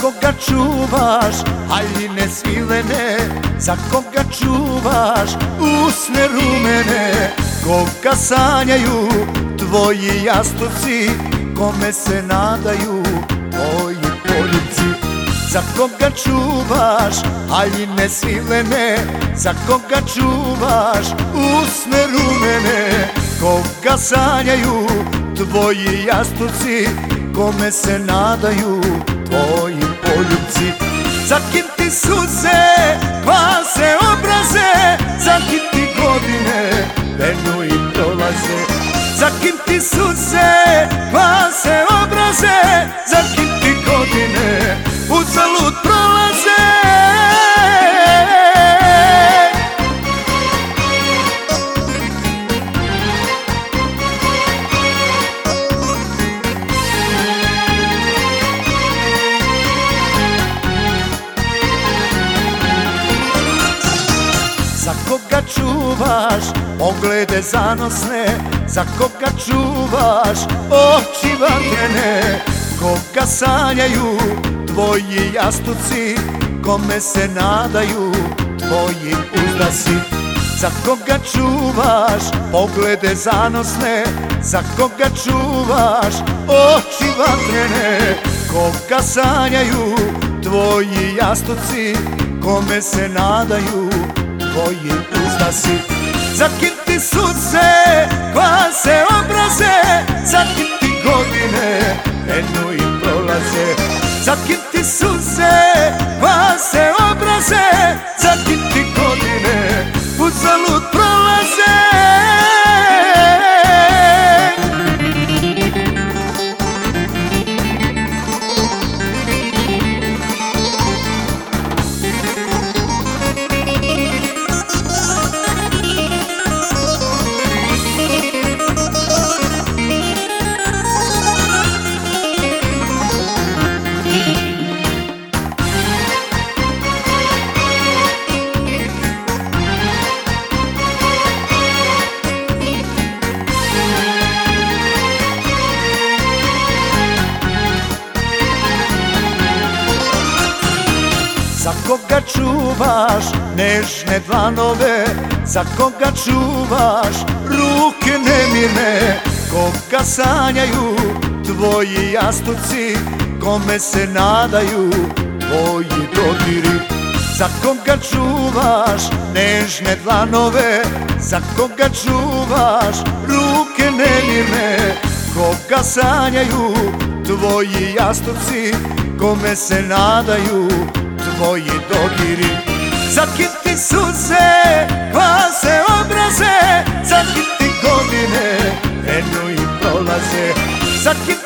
koga čuvaš? Haljine svilene Za koga čuvaš? Usne rumene. Koga sanjaju tvoji jastuci Kome se nadaju tvoji poljubci? Za koga čuvaš? Haljine svilene Za koga čuvaš? Usne rumene. Koga sanjaju tvoji jastuci Kome se nadaju tvoji poljubci. Za kim ti suze kvase obraze Za kim ti godine penu i prolaze Za kim ti suze kvase obraze Za kim koga čuvaš? Poglede zanosne Za koga čuvaš? Oči vatrene Koga sanjaju? Tvoji jastuci Kome se nadaju? Tvoji uzdasi Za koga čuvaš? Poglede zanosne Za koga čuvaš? Oči vatrene Koga sanjaju? Tvoji jastuci Kome se nadaju tvoji uzdasi Za kim ti suze kvase obraze Za kim ti godine penu i prolaze. Za kim ti suze Za koga čuvaš nežne dlanove Za koga čuvaš ruke nemirne? Koga sanjaju tvoji jastuci Kome se nadaju tvoji dodiri? Za koga čuvaš nežne dlanove Za koga čuvaš ruke nemirne? Koga sanjaju tvoji jastuci Kome se nadaju tvoji dodiri Za kim ti suze kvase obraze Za kim ti godine penu i prolaze. Za kim ti suze